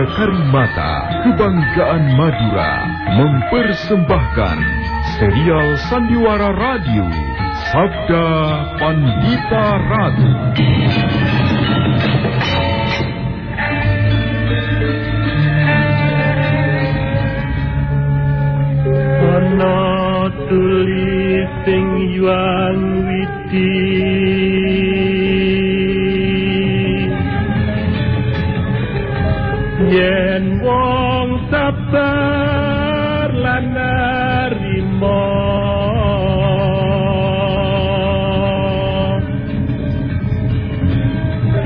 Tiga Karimata, Kebanggaan Madura, mempersembahkan serial Sandiwara Radio, Sabda Pandita Ratu. Ana tulis sing yuang widi yen wong sabar lan narima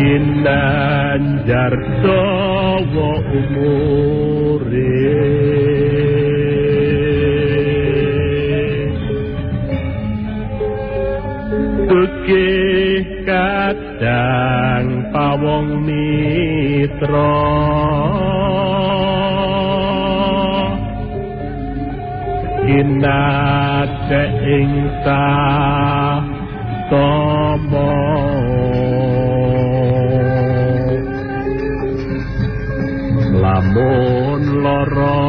kinanjar dawa umure. Tukih kadang wong mitra. Inate ing sa tomo lamun lara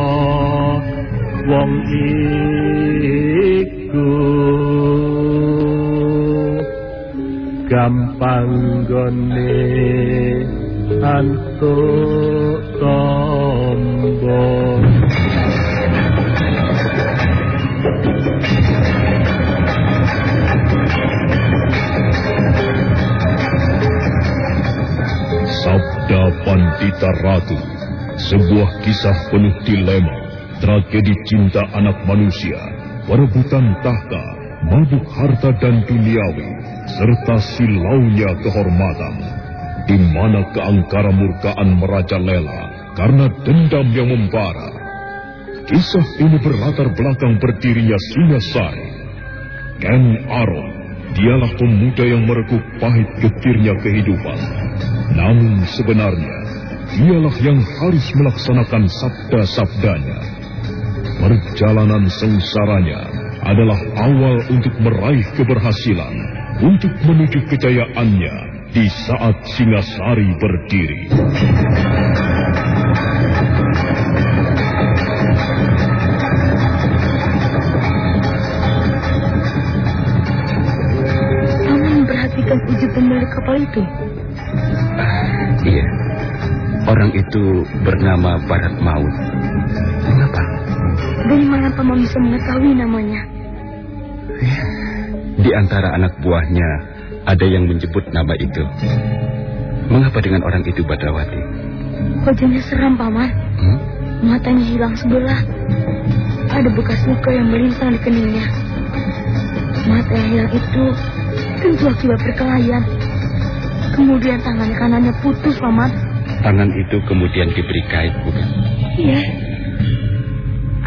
wong iki gampang gone antuk tombol Sabda Pandita Ratu, sebuah kisah penuh dilema, tragedi cinta anak manusia, perebutan tahta, mabuk harta dan duniawi, serta silaunya kehormatan, di mana keangkara murkaan merajalela karena dendam yang membara. Kisah ini berlatar belakang berdirinya Singasari. Ken Aron, dialah pemuda yang merekuk pahit getirnya kehidupan. Namun sebenarnya, dialah yang harus melaksanakan sabda-sabdanya. Perjalanan sengsaranya adalah awal untuk meraih keberhasilan, untuk menuju kejayaannya di saat Singasari berdiri. Kamu memperhatikan wujud pemilik kapal itu? Iya. Orang itu bernama Barat Maut. Mengapa? Dari mana paman bisa mengetahui namanya? Di antara anak buahnya ada yang menyebut nama itu. Mengapa dengan orang itu Badrawati? Wajahnya seram paman. Hmm? Matanya hilang sebelah. Ada bekas luka yang melintang di keningnya. Mata yang hilang itu tentu akibat perkelahian. Kemudian tangan kanannya putus, paman. Tangan itu kemudian diberi kait, bukan? Iya.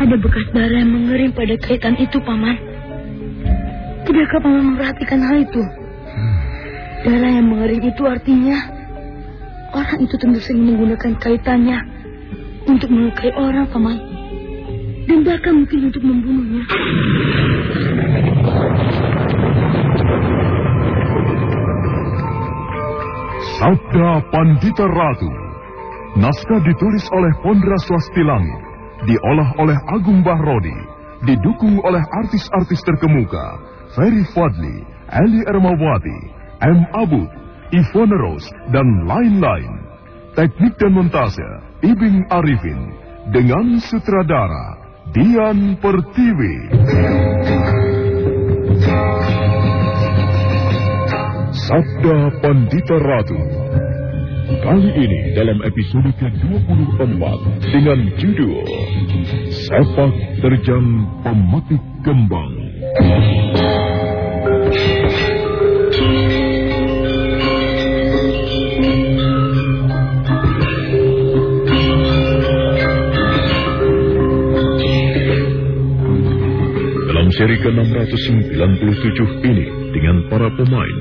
Ada bekas darah yang mengering pada kaitan itu, paman. Tidakkah paman memperhatikan hal itu? Darah yang mengering itu artinya orang itu tentu sering menggunakan kaitannya untuk melukai orang, paman. Dan bahkan mungkin untuk membunuhnya. Sabda Pandita Ratu. Naskah ditulis oleh Pondra Swastilangit, diolah oleh Agung Bahrodi, didukung oleh artis-artis terkemuka, Ferry Fadli, Ali Ermawati, M. Abud, Ivone Rose, dan lain-lain. Teknik dan montase, Ibing Arifin, dengan sutradara, Dian Pertiwi. Sabda Pandita Ratu. Kali ini dalam episode ke-24 dengan judul Sepak Terjang Pemetik Kembang. Seri ke-697 ini dengan para pemain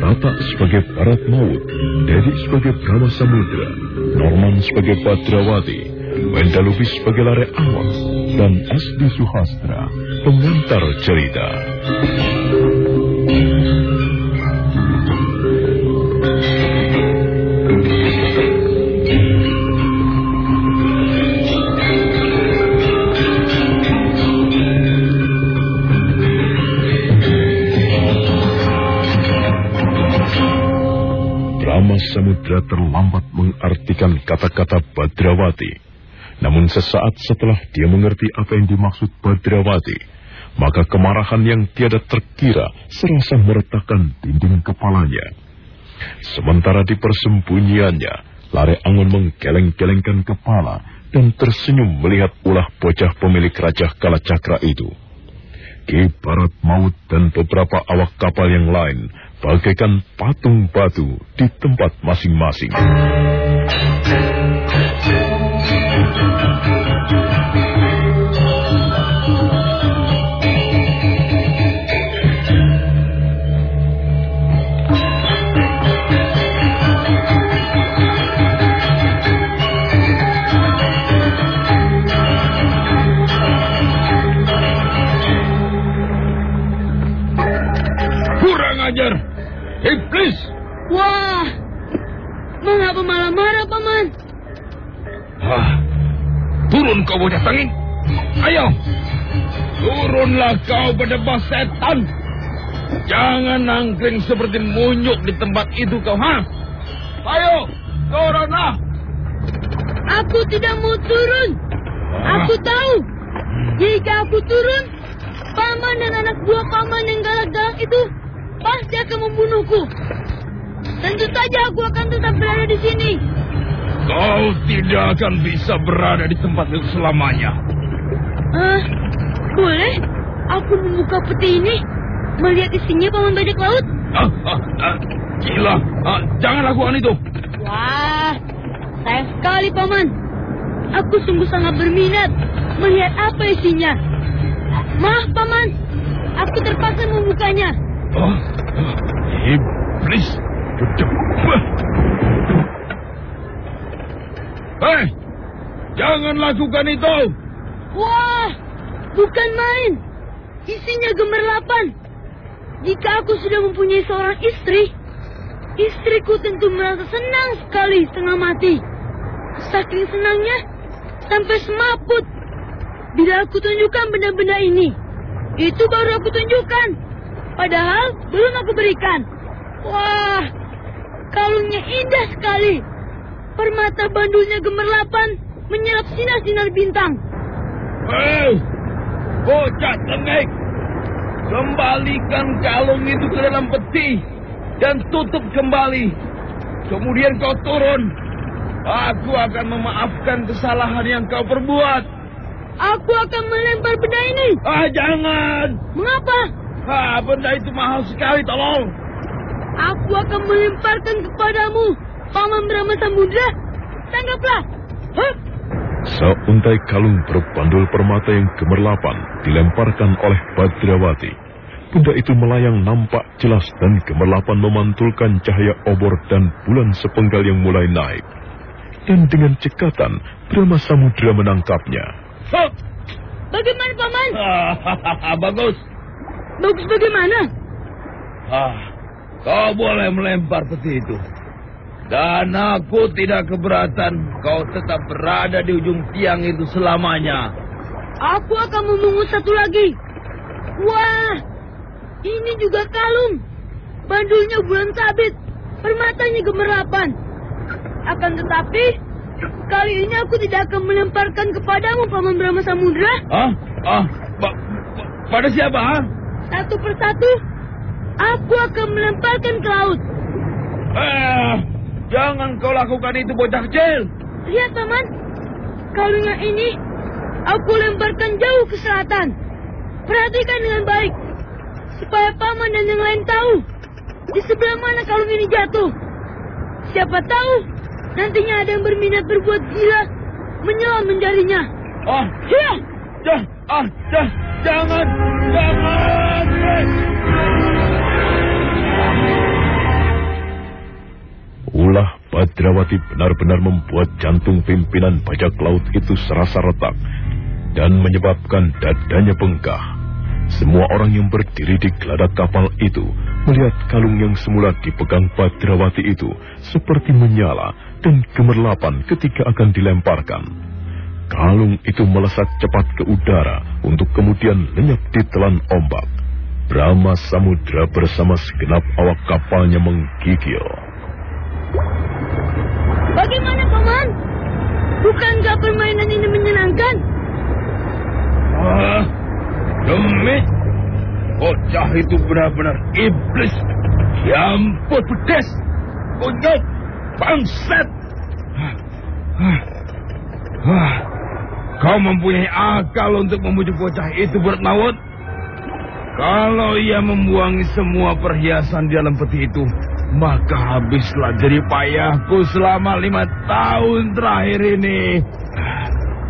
Tata sebagai Barat Maut, Dedi sebagai Brahma Samudra, Norman sebagai Badrawati, Wenda Lubis sebagai Lare Awang, dan Asdi Suhastra, pengantar cerita. Samudra terlambat mengartikan kata-kata Badrawati. Namun sesaat setelah dia mengerti apa yang dimaksud Badrawati, maka kemarahan yang tiada terkira serasa meretakkan dinding kepalanya. Sementara di persembunyiannya, Lare Angon menggeleng-gelengkan kepala dan tersenyum melihat ulah bocah pemilik Raja Kalacakra itu. Ki Barat Maut dan beberapa awak kapal yang lain bagaikan patung batu di tempat masing-masing. Ah, turun kau bocah tengik. Ayo. Turunlah kau berdebah setan. Jangan nangkring seperti munyuk di tempat itu kau, ha? Ayo, turunlah. Aku tidak mau turun. Aku tahu. Jika aku turun, Paman dan anak buah Paman yang galak-galak itu pasti akan membunuhku. Tentu saja aku akan tetap berada di sini. Kau tidak akan bisa berada di tempat itu selamanya. Ah, boleh? Aku membuka peti ini, melihat isinya Paman bajak laut. Ah, ah, ah, gila, ah, jangan lakukan itu. Wah, sayang sekali Paman. Aku sungguh sangat berminat melihat apa isinya. Maaf Paman, aku terpaksa membukanya. Oh, iblis. Berdebah. Hei, jangan lakukan itu. Wah, bukan main. Isinya gemerlapan. Jika aku sudah mempunyai seorang istri, istriku tentu merasa senang sekali setengah mati. Saking senangnya, sampai semaput. Bila aku tunjukkan benda-benda ini, itu baru aku tunjukkan. Padahal belum aku berikan. Wah, kalungnya indah sekali. Permata bandulnya gemerlapan, menyerap sinar-sinar bintang. Hei, bocah tengik. Kembalikan kalung itu ke dalam peti dan tutup kembali. Kemudian kau turun. Aku akan memaafkan kesalahan yang kau perbuat. Aku akan melempar benda ini. Ah, jangan. Mengapa? Ah, benda itu mahal sekali, tolong. Aku akan melemparkan kepadamu, Paman Brahma Samudra. Tanggaplah. Hup. Seuntai kalung berbandul permata yang gemerlapan dilemparkan oleh Badrawati. Benda itu melayang nampak jelas dan gemerlapan memantulkan cahaya obor dan bulan sepenggal yang mulai naik. Dan dengan cekatan, Brahma Samudra menangkapnya. Hup. Bagaimana, Paman? Ah, bagus. Bagus bagaimana? Ah, kau boleh melempar peti itu. Dan aku tidak keberatan kau tetap berada di ujung tiang itu selamanya. Aku akan memungut satu lagi. Wah, ini juga kalung. Bandulnya bulan sabit. Permatanya gemerlapan. Akan tetapi, kali ini aku tidak akan melemparkan kepadamu, Paman Brahma Samudra. Ah, ah, pa- pa- pada siapa? ah? Satu persatu, aku akan melemparkan ke laut. Eh, jangan kau lakukan itu bocah kecil. Lihat, Paman. Kalung yang ini, aku lemparkan jauh ke selatan. Perhatikan dengan baik. Supaya Paman dan yang lain tahu. Di sebelah mana kalung ini jatuh. Siapa tahu, nantinya ada yang berminat berbuat gila. Menyelam mencarinya. Ah, Hiya! dah, ah, dah, jangan, jangan. Ulah Badrawati benar-benar membuat jantung pimpinan bajak laut itu serasa retak dan menyebabkan dadanya bengkak. Semua orang yang berdiri di geladak kapal itu melihat kalung yang semula dipegang Badrawati itu seperti menyala dan gemerlapan ketika akan dilemparkan. Kalung itu melesat cepat ke udara untuk kemudian lenyap di telan ombak. Brahma Samudra bersama segenap awak kapalnya menggigil. Bagaimana, Paman? Bukankah permainan ini menyenangkan? Ah, demit. Bocah itu benar-benar iblis. Ya ampun, pedes. Kunyuk. Bangsat. Ah. Kau mempunyai akal untuk memujuk bocah itu bermaut? Kalau ia membuangi semua perhiasan di dalam peti itu, maka habislah jadi payahku selama lima tahun terakhir ini.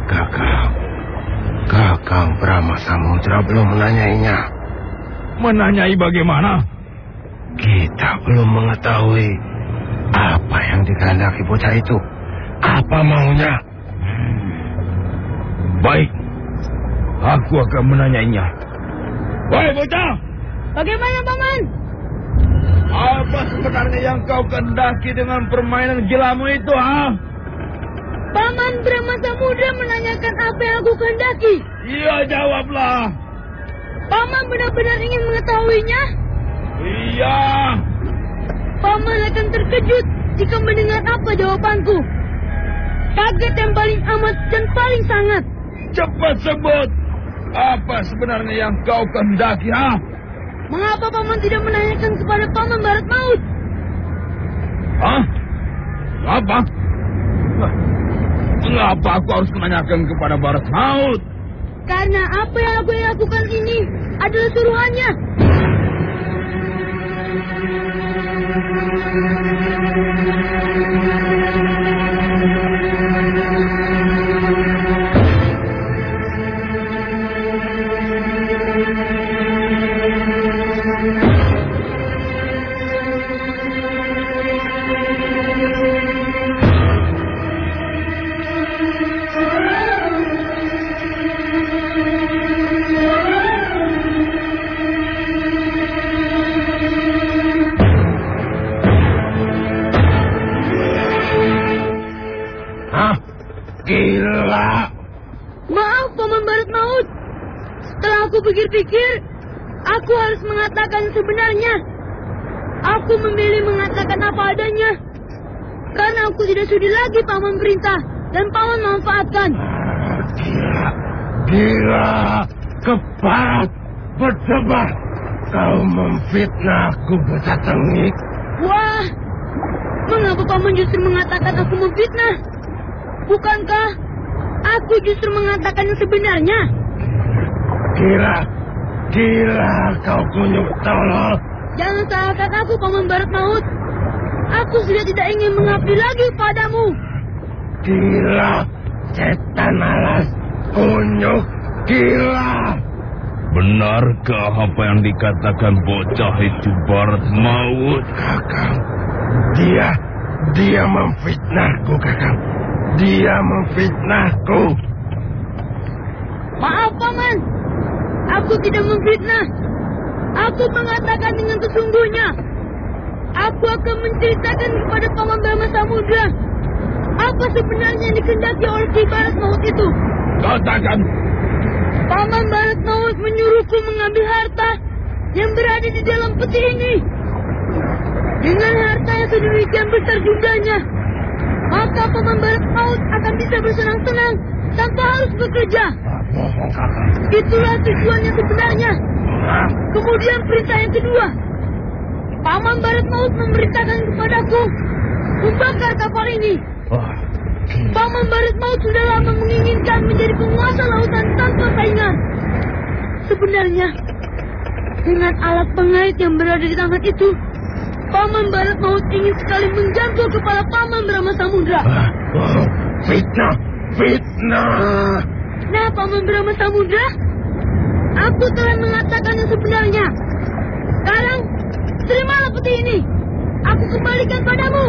Kakak, Kakang Brahma Samudra belum menanyainya. Menanyai bagaimana? Kita belum mengetahui apa yang dikehendaki bocah itu. Apa maunya? Baik, aku akan menanyainya. Wahai bocah, Bagaimana, Paman? Apa sebenarnya yang kau kendaki dengan permainan gilamu itu, ha? Paman Brahma Samudra menanyakan apa yang aku kehendaki. Iya, jawablah. Paman benar-benar ingin mengetahuinya? Iya. Paman akan terkejut jika mendengar apa jawabanku. Kaget yang paling amat dan paling sangat. Cepat sebut. Apa sebenarnya yang kau kehendaki, ha? Mengapa paman tidak menanyakan kepada paman Barat Maut? Hah? Apa? Mengapa aku harus menanyakan kepada Barat Maut? Karena apa yang aku lakukan ini adalah suruhannya. Hah? Pikir-pikir, aku harus mengatakan sebenarnya. Aku memilih mengatakan apa adanya. Karena aku tidak sudi lagi paman perintah dan paman manfaatkan. Gila. Gila. Keparat. Berdebar. Kau memfitnahku bocah tengik. Wah, mengapa paman justru mengatakan aku memfitnah? Bukankah aku justru mengatakan yang sebenarnya? Gila. Gila kau kunyuk tolol. Jangan salahkan aku, Paman Barat Maut. Aku sudah tidak ingin mengabdi lagi padamu. Gila. Setan alas. Kunyuk. Gila. Benarkah apa yang dikatakan bocah itu Barat Maut? Kakang. Dia. Dia memfitnahku, Kakang. Dia memfitnahku. Maaf, Paman. Aku tidak memfitnah. Aku mengatakan dengan sesungguhnya. Aku akan menceritakan kepada Paman Brahma Samudra. Apa sebenarnya yang dikendaki oleh Ki Barat Maut itu? Katakan. Paman Barat Maut menyuruhku mengambil harta yang berada di dalam peti ini. Dengan harta yang sedemikian besar jumlahnya, maka Paman Barat Maut akan bisa bersenang-senang tanpa harus bekerja. Itulah tujuan yang sebenarnya. Kemudian perintah yang kedua. Paman Barat Maut memerintahkan kepadaku membakar kapal ini. Paman Barat Maut sudah lama menginginkan menjadi penguasa lautan tanpa saingan. Sebenarnya, dengan alat pengait yang berada di tangan itu, Paman Barat Maut ingin sekali menjangkau kepala Paman Brahma Samudra. Ah, fitnah. Fitnah. Nah, Paman Brahma Samudra, aku telah mengatakan yang sebenarnya. Sekarang, terimalah peti ini. Aku kembalikan padamu.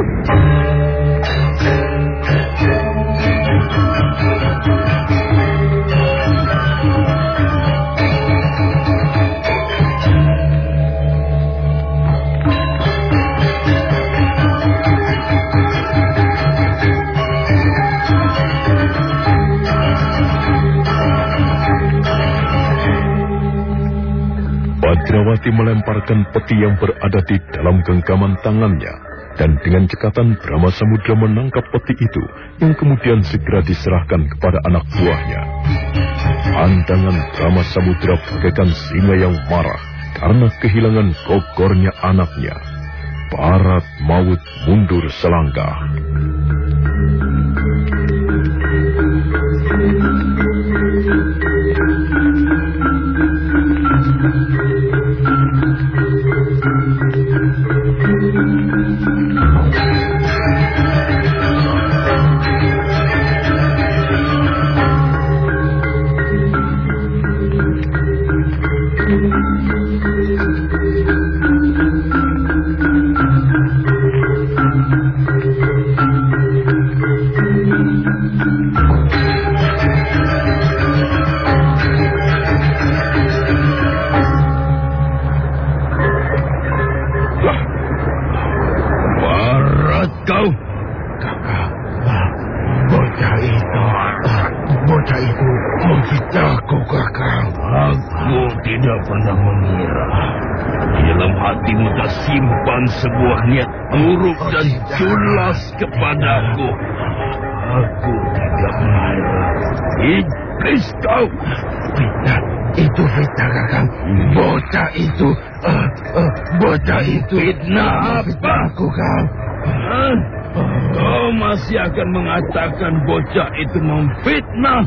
Badrawati melemparkan peti yang berada di dalam genggaman tangannya Dan dengan cekatan Brahma Samudra menangkap peti itu yang kemudian segera diserahkan kepada anak buahnya. Pandangan Brahma Samudra bagaikan singa yang marah karena kehilangan gogornya anaknya. Barat maut mundur selangkah. Iblis kau. Fitnah, itu fitnah kakak. Bocah itu, ah, ah, bocah itu. Fitnah apa? Fitnahku kak. Hah? Kau masih akan mengatakan bocah itu memfitnah.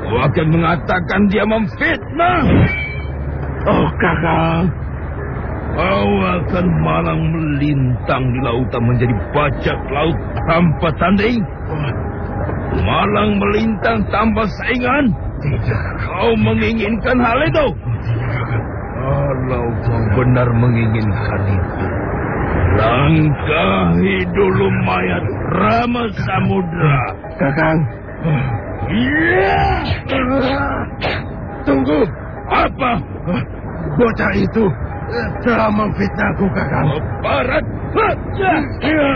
Kau akan mengatakan dia memfitnah. Oh kakak, Kau akan malang melintang di lautan menjadi bajak laut tanpa tanding. Malang melintang tanpa saingan. tidak. Kau menginginkan hal itu. Kalau kau benar menginginkan itu, langkahi dulu mayat Rama Samudra. Kakak, Iya. tunggu. Apa? Bocah itu telah memfitnahku kakak. Barat. Ya.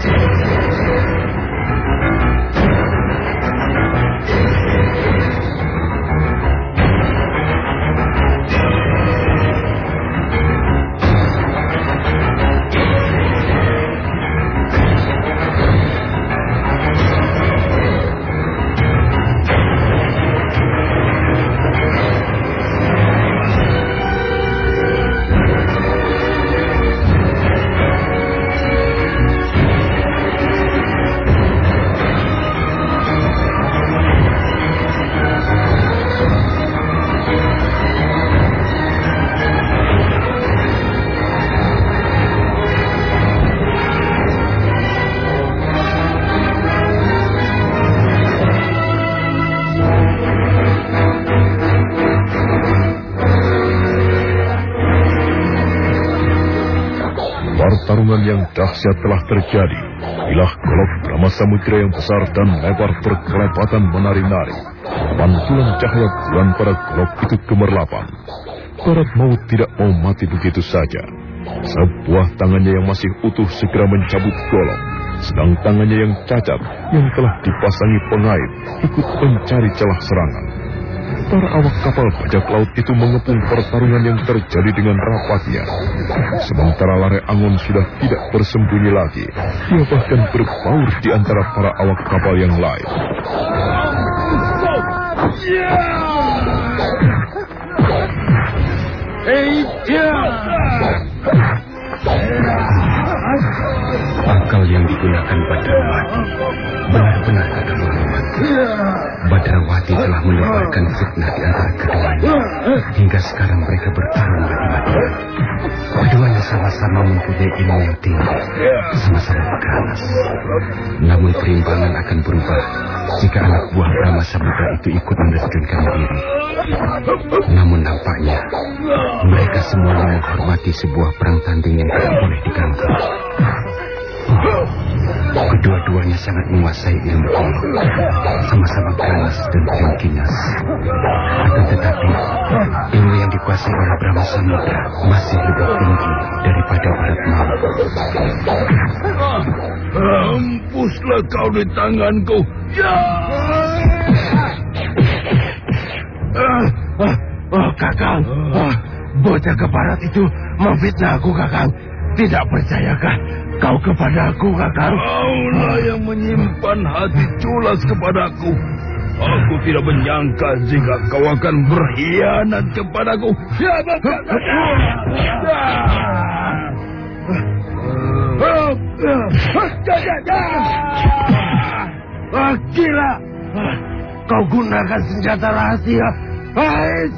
Thank you. Pertarungan yang dahsyat telah terjadi. Bilah golok Brahma Samudra yang besar dan lebar berkelepatan menari-nari. Pantulan cahaya bulan pada golok itu gemerlapan. Barat maut tidak mau mati begitu saja. Sebuah tangannya yang masih utuh segera mencabut golok. Sedang tangannya yang cacat, yang telah dipasangi pengait, ikut mencari celah serangan. Para awak kapal bajak laut itu mengepung pertarungan yang terjadi dengan rapatnya. Sementara Lare Angon sudah tidak bersembunyi lagi. Dia bahkan berbaur di antara para awak kapal yang lain. Akal yang digunakan Badrawati benar-benar kata Muhammad. Badrawati telah menebarkan fitnah di antara keduanya. Hingga sekarang mereka bertarung mati-matian. Keduanya sama-sama mempunyai ilmu yang tinggi. Sama-sama ganas. Namun perimbangan akan berubah jika anak buah Brahma Samudra itu ikut menerjunkan diri. Namun nampaknya mereka semuanya menghormati sebuah perang tanding yang tidak boleh diganggu. Kedua-duanya sangat menguasai ilmu golok. Sama-sama ganas dan ringkinas. Akan tetapi, ilmu yang dikuasai oleh Brahma Samudra masih lebih tinggi daripada barat maut. Mampuslah kau di tanganku. Ya. Ah, ah, oh kakak, ah, bocah ke barat itu memfitnah aku, Kakang. Tidak percayakah kau kepada aku, Kakang? Kaulah yang menyimpan hati culas kepadaku. Aku. Tidak menyangka jika kau akan berkhianat kepadaku. Ya, Ah, gila! Kau gunakan senjata rahasia. Ais!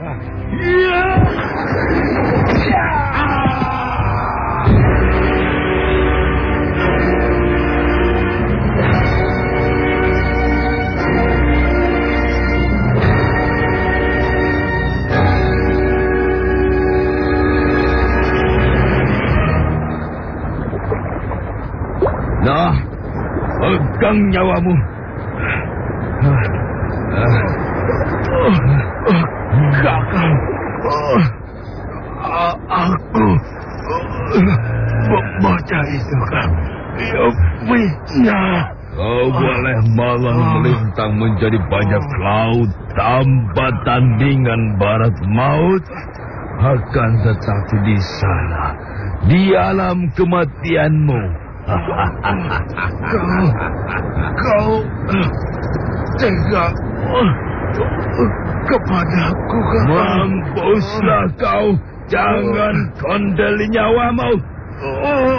Nah, pegang nyawamu. Kakang, Ah, aku bocah itu kan ya fitnah. Kau boleh malang melintang menjadi banyak laut tanpa tandingan barat maut. Akan tetapi di sana, di alam kematianmu, Kau, kau tega kepadaku kakang. mampuslah kau. Jangan kondeli nyawamu. Oh,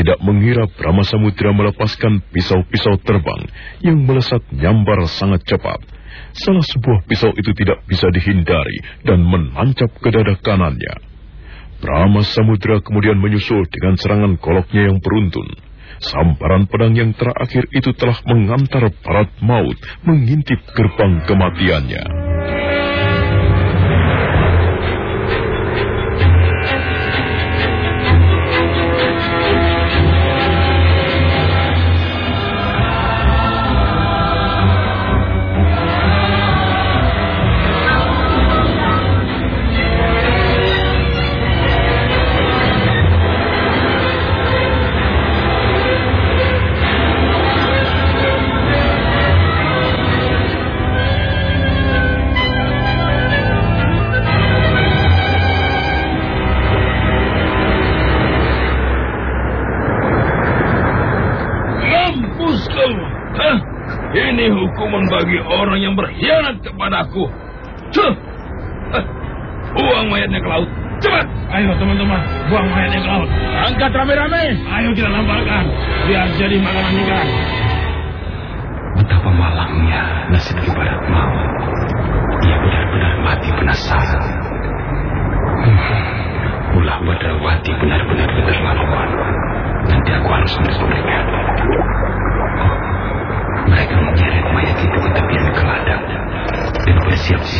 Tidak mengira Brahma Samudra melepaskan pisau-pisau terbang yang melesat nyambar sangat cepat. Salah sebuah pisau itu tidak bisa dihindari dan menancap ke dada kanannya. Brahma Samudra kemudian menyusul dengan serangan koloknya yang beruntun. Samparan pedang yang terakhir itu telah mengantar parat maut mengintip gerbang kematiannya.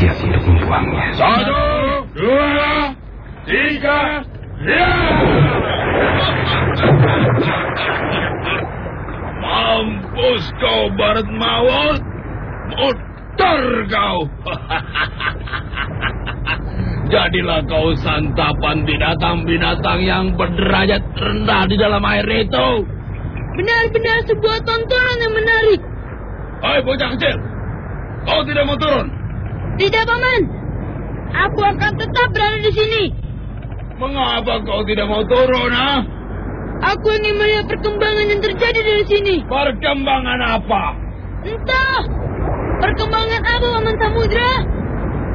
Bersiap-siap untuk membuangnya. Satu, dua, tiga, ya. Mampus kau barat maut. Mutar kau. Jadilah kau santapan binatang-binatang yang berderajat rendah di dalam air itu. benar-benar sebuah tontonan yang menarik. Hai bocah kecil, kau tidak mau turun? Tidak, Paman. Aku akan tetap berada di sini. Mengapa kau tidak mau turun, ha? Aku ingin melihat perkembangan yang terjadi di sini. Perkembangan apa? Entah perkembangan apa Paman Samudra.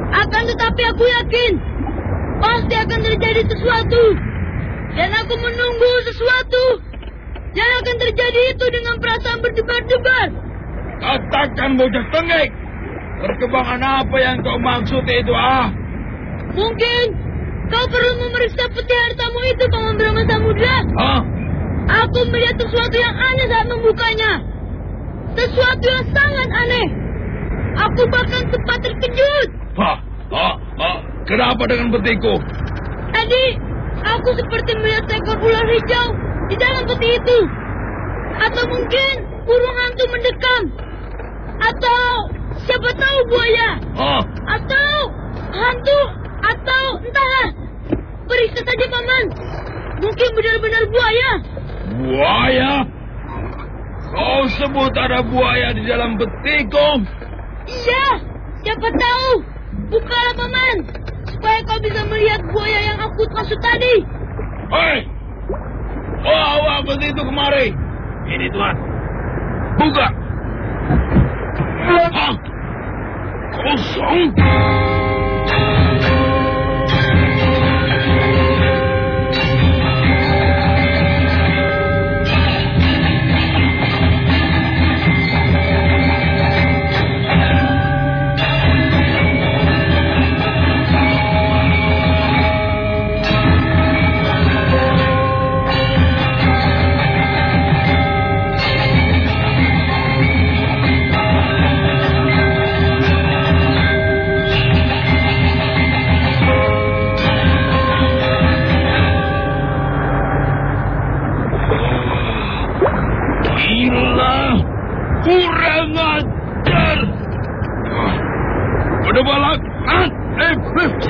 Akan tetapi aku yakin pasti akan terjadi sesuatu. Dan aku menunggu sesuatu yang akan terjadi itu dengan perasaan berdebar-debar. Katakan bocah tenggek. Perkembangan apa yang kau maksud itu, ah? Mungkin kau perlu memeriksa peti hartamu itu, Paman Brahma Samudra. Hah? Aku melihat sesuatu yang aneh saat membukanya. Sesuatu yang sangat aneh. Aku bahkan sempat terkejut. Hah? Hah? Hah? Kenapa dengan petiku? Tadi aku seperti melihat seekor ular hijau di dalam peti itu. Atau mungkin burung hantu mendekam. Atau siapa tahu buaya. Hah? Atau hantu. Atau entahlah. Periksa saja paman. Mungkin benar-benar buaya. Buaya? Kau sebut ada buaya di dalam petiku? Iya, siapa tahu. Bukalah paman. Supaya kau bisa melihat buaya yang aku maksud tadi. Hei! Bawa peti itu kemari. Ini tuan. Buka. Hah? Kosong?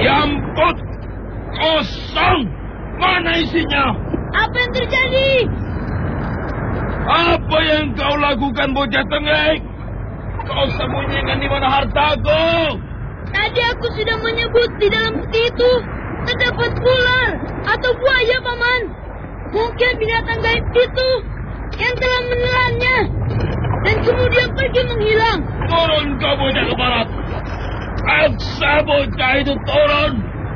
Yamput! Kosong! Mana isinya? Apa yang terjadi? Apa yang kau lakukan bocah tengek? Kau sembunyikan di mana hartaku? Tadi aku sudah menyebut di dalam peti itu terdapat ular atau buaya, Paman. Mungkin binatang gaib itu yang telah menelannya dan kemudian pergi menghilang. Turun kau bocah ke barat! Paksa bocah itu turun!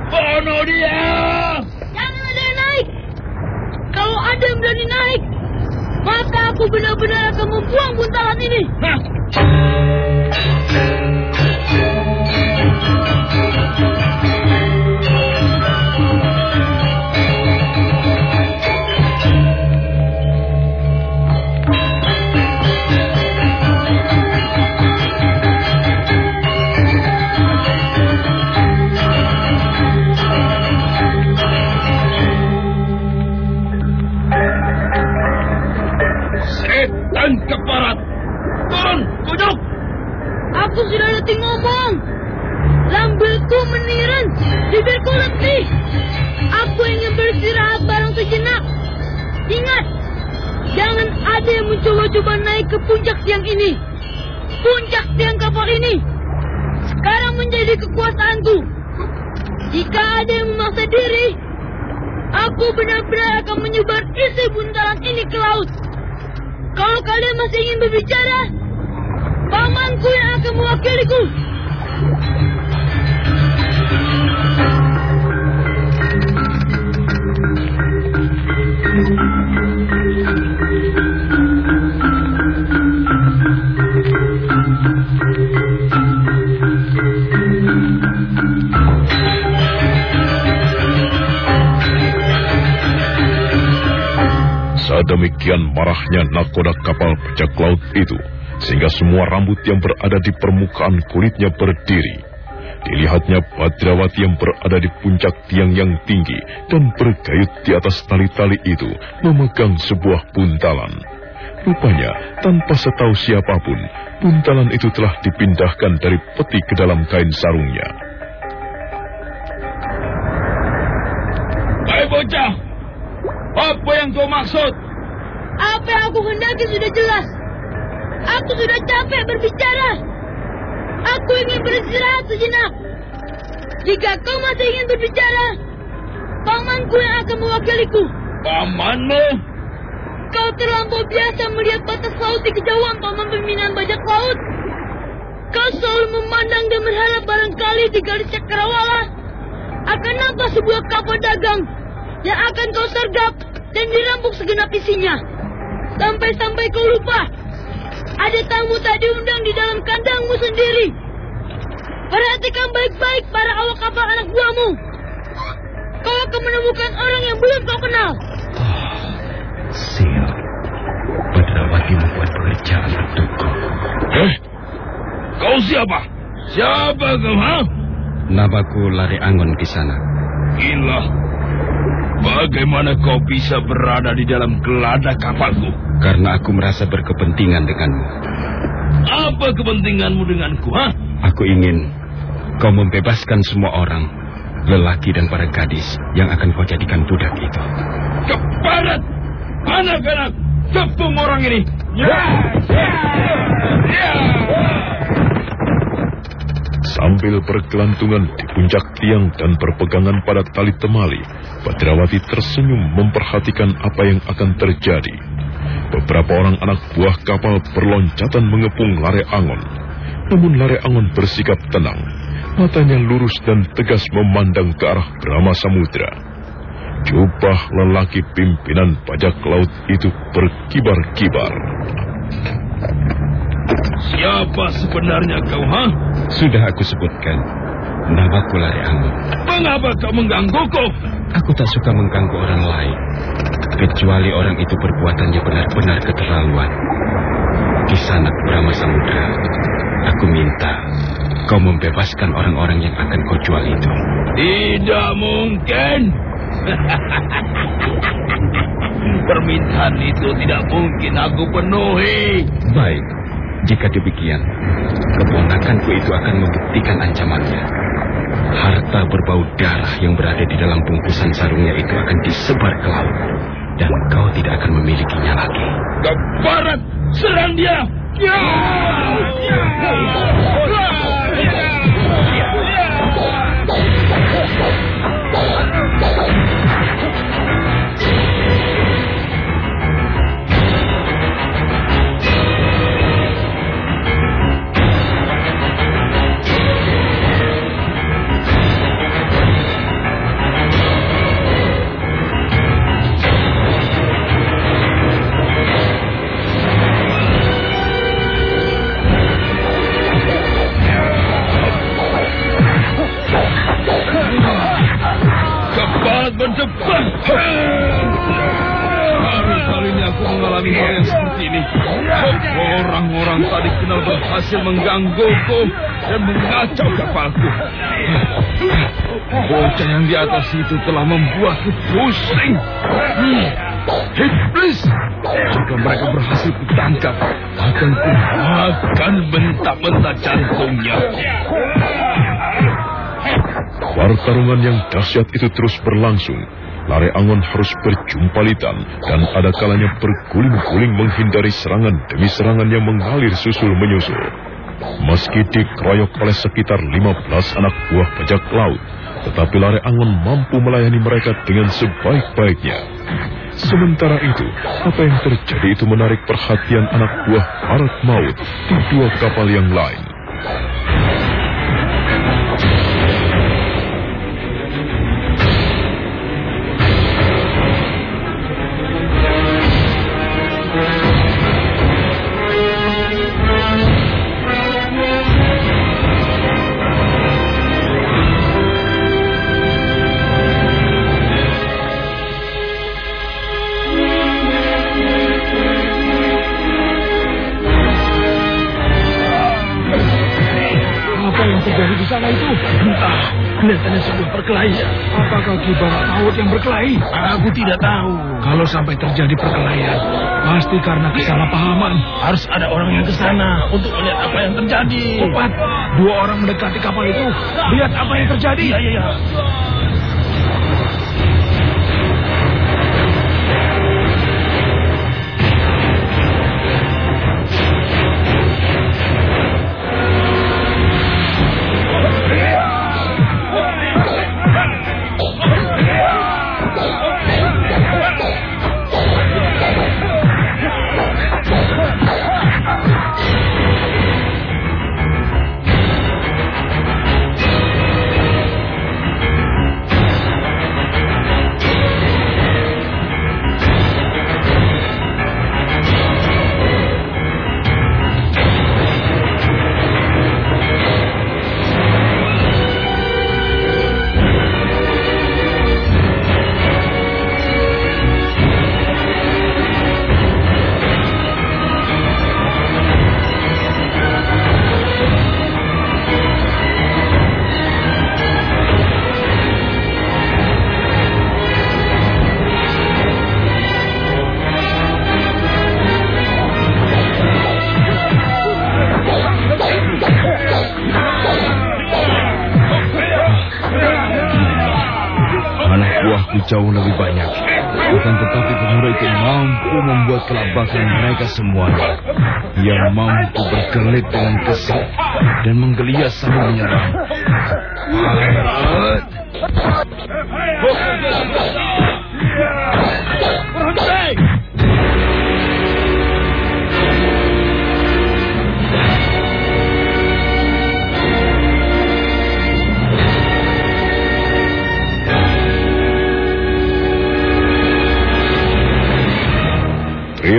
Bunuh dia! Jangan ada yang naik. Kalau ada yang berani naik, maka aku benar-benar akan membuang buntalan ini. Hah? Aku sudah letih ngomong. Lambilku meniran, bibirku letih. Aku ingin beristirahat bareng sejenak. Ingat, jangan ada yang mencoba-coba naik ke puncak tiang ini. Puncak tiang kapal ini sekarang menjadi kekuasaanku. Jika ada yang memaksa diri, aku benar-benar akan menyebar isi buntalan ini ke laut. Kalau kalian masih ingin berbicara, pamanku yang akan mewakiliku. Sedemikian marahnya nakoda kapal pecak laut itu, sehingga semua rambut yang berada di permukaan kulitnya berdiri. Dilihatnya Badrawati yang berada di puncak tiang yang tinggi dan bergayut di atas tali-tali itu memegang sebuah buntalan. Rupanya, tanpa setahu siapa pun, buntalan itu telah dipindahkan dari peti ke dalam kain sarungnya. Hai bocah! Apa yang kau maksud? Apa yang aku hendaki sudah jelas. Aku sudah capek berbicara. Aku ingin beristirahat sejenak. Jika kau masih ingin berbicara, pamanku yang akan mewakiliku. Pamanmu? Kau terlampau biasa melihat batas laut di kejauhan paman pembinaan bajak laut. Kau selalu memandang dan berharap barangkali di garis cakrawala akan nampak sebuah kapal dagang yang akan kau sergap dan dirampok segenap isinya. Sampai-sampai kau lupa ada tamu tak diundang di dalam kandangmu sendiri. Perhatikan baik-baik para awak kapal anak buahmu. Kau akan menemukan orang yang belum kau kenal. Sil, Badrawati membuat pekerjaan untukku. Eh? Kau siapa? Siapa kau, ha? Namaku Lari Angon di sana. Gila. Bagaimana kau bisa berada di dalam geladak kapalku? Karena aku merasa berkepentingan denganmu. Apa kepentinganmu denganku, ha? Aku ingin kau membebaskan semua orang, lelaki dan para gadis yang akan kau jadikan budak itu. Keparat! Anak-anak! Kepung orang ini! Ya! Ya! Ya! Sambil bergelantungan di puncak tiang dan berpegangan pada tali temali, Badrawati tersenyum memperhatikan apa yang akan terjadi. Beberapa orang anak buah kapal berloncatan mengepung Lare Angon. Namun Lare Angon bersikap tenang. Matanya lurus dan tegas memandang ke arah Brahma Samudra. Jubah lelaki pimpinan bajak laut itu berkibar-kibar. Siapa sebenarnya kau, ha? Sudah aku sebutkan, namaku Lari Angon. Mengapa kau menggangguku? Aku tak suka mengganggu orang lain, kecuali orang itu perbuatannya benar-benar keterlaluan. Di sana Brahma Samudra, aku minta kau membebaskan orang-orang yang akan kau jual itu. Tidak mungkin. Permintaan itu tidak mungkin aku penuhi. Baik, jika demikian, keponakanku itu akan membuktikan ancamannya. Harta berbau darah yang berada di dalam bungkusan sarungnya itu akan disebar ke laut. Dan kau tidak akan memilikinya lagi. Ke barat, serang dia! Ya! Ya! Cepat menggangguku dan mengacau kapalku. Bocah yang di atas itu telah membuatku pusing. Hmm. Iblis! Jika mereka berhasil kutangkap, akan ku akan bentak-bentak jantungnya. Pertarungan yang dahsyat itu terus berlangsung. Lare Angon harus berjumpalitan dan ada kalanya berguling-guling menghindari serangan demi serangan yang mengalir susul menyusul. Meski dikeroyok oleh sekitar 15 anak buah bajak laut, tetapi Lare Angon mampu melayani mereka dengan sebaik-baiknya. Sementara itu, apa yang terjadi itu menarik perhatian anak buah Barat Maut di dua kapal yang lain. Kibarat laut yang berkelahi? Aku tidak tahu. Kalau sampai terjadi perkelahian, pasti karena kesalahpahaman. Harus ada orang yang ke sana untuk melihat apa yang terjadi. Cepat, dua orang mendekati kapal itu. Lihat apa yang terjadi. Iya, iya, iya. Jauh lebih banyak. Akan tetapi pemuda itu mampu membuat kelabakan mereka semuanya. Ia mampu berkelit dengan kesal dan menggeliat sambil menyerang.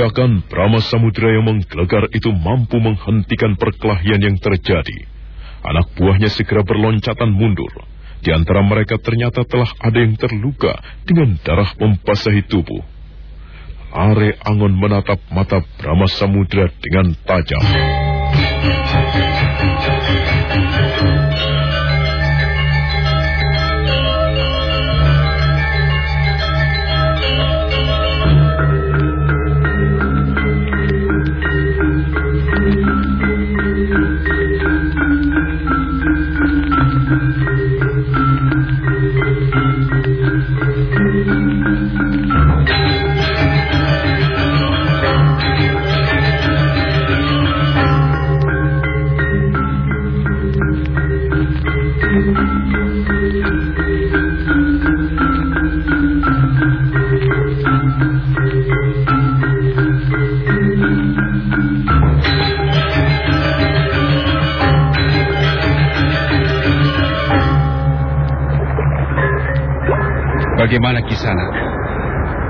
Teriakan Brahma Samudra yang menggelegar itu mampu menghentikan perkelahian yang terjadi. Anak buahnya segera berloncatan mundur. Di antara mereka ternyata telah ada yang terluka dengan darah membasahi tubuh. Are Angon menatap mata Brahma Samudra dengan tajam. Bagaimana kisana?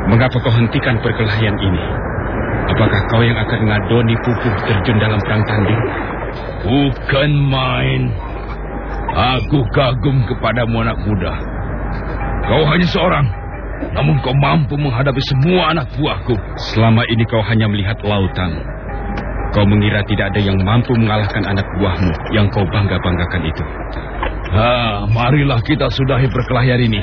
Mengapa kau hentikan perkelahian ini? Apakah kau yang akan ngadoni pupuh terjun dalam perang tanding? Bukan main. Aku kagum kepada anak muda. Kau hanya seorang, namun kau mampu menghadapi semua anak buahku. Selama ini kau hanya melihat lautan. Kau mengira tidak ada yang mampu mengalahkan anak buahmu yang kau bangga-banggakan itu. Ha, marilah kita sudahi perkelahian ini.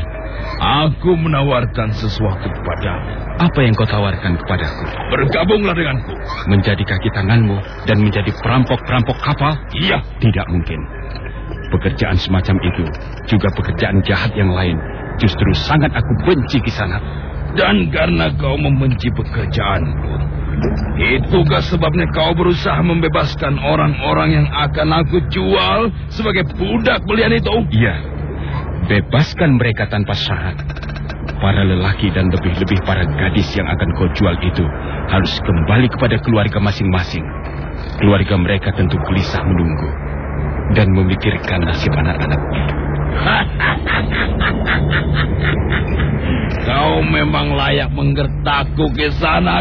Aku menawarkan sesuatu kepadamu. Apa yang kau tawarkan kepadaku? Bergabunglah denganku. Menjadi kaki tanganmu dan menjadi perampok-perampok kapal? Iya. Tidak mungkin. Pekerjaan semacam itu, juga pekerjaan jahat yang lain, justru sangat aku benci di sana. Dan karena kau membenci pekerjaanku, itukah sebabnya kau berusaha membebaskan orang-orang yang akan aku jual sebagai budak belian itu? Iya, Bebaskan mereka tanpa syarat. Para lelaki dan lebih-lebih para gadis yang akan kau jual itu harus kembali kepada keluarga masing-masing. Keluarga mereka tentu gelisah menunggu dan memikirkan nasib anak-anaknya. Kau memang layak menggertakku ke sana.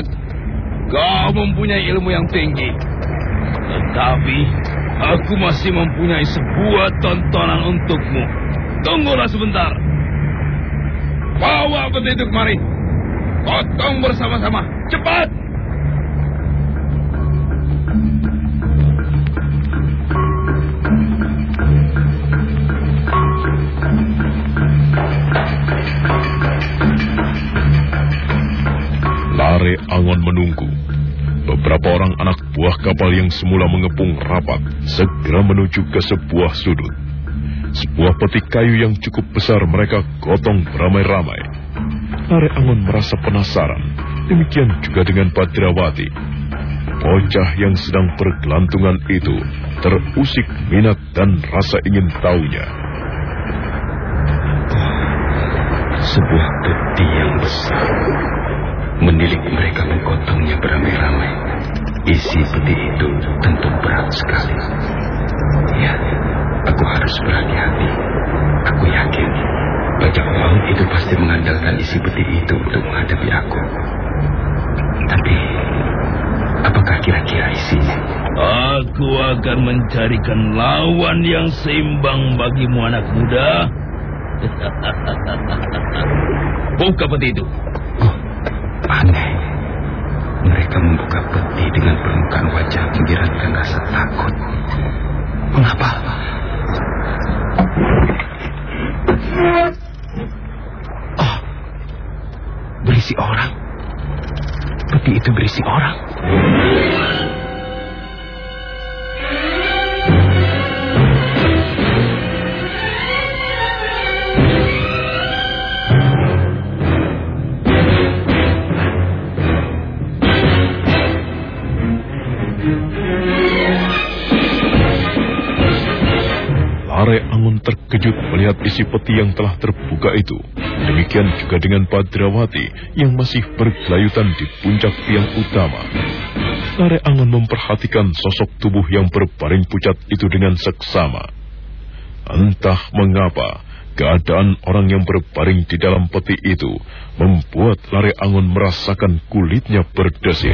Kau mempunyai ilmu yang tinggi. Tetapi aku masih mempunyai sebuah tontonan untukmu. Tunggulah sebentar. Bawa peti itu kemari. Potong bersama-sama. Cepat! Menunggu. Beberapa orang anak buah kapal yang semula mengepung rapat segera menuju ke sebuah sudut. Sebuah peti kayu yang cukup besar mereka gotong beramai-ramai. Are Angon merasa penasaran. Demikian juga dengan Badrawati. Bocah yang sedang bergelantungan itu terusik minat dan rasa ingin tahunya. Sebuah peti yang besar. Menilik mereka menggotongnya beramai-ramai. Isi peti itu tentu berat sekali. Ya, Aku harus berhati-hati. Aku yakin bajak laut itu pasti mengandalkan isi peti itu untuk menghadapi aku. Tapi, apakah kira-kira isinya? Aku akan mencarikan lawan yang seimbang bagimu anak muda. Buka peti itu. Oh, aneh. Mereka membuka peti dengan permukaan wajah menyiratkan rasa takut. Mengapa? Oh, berisi orang. Peti itu berisi orang. Isi peti yang telah terbuka itu. Demikian juga dengan Padrawati yang masih bergelayutan di puncak tiang utama. Lare Angon memperhatikan sosok tubuh yang berbaring pucat itu dengan seksama. Entah mengapa, keadaan orang yang berbaring di dalam peti itu membuat Lare Angon merasakan kulitnya berdesir.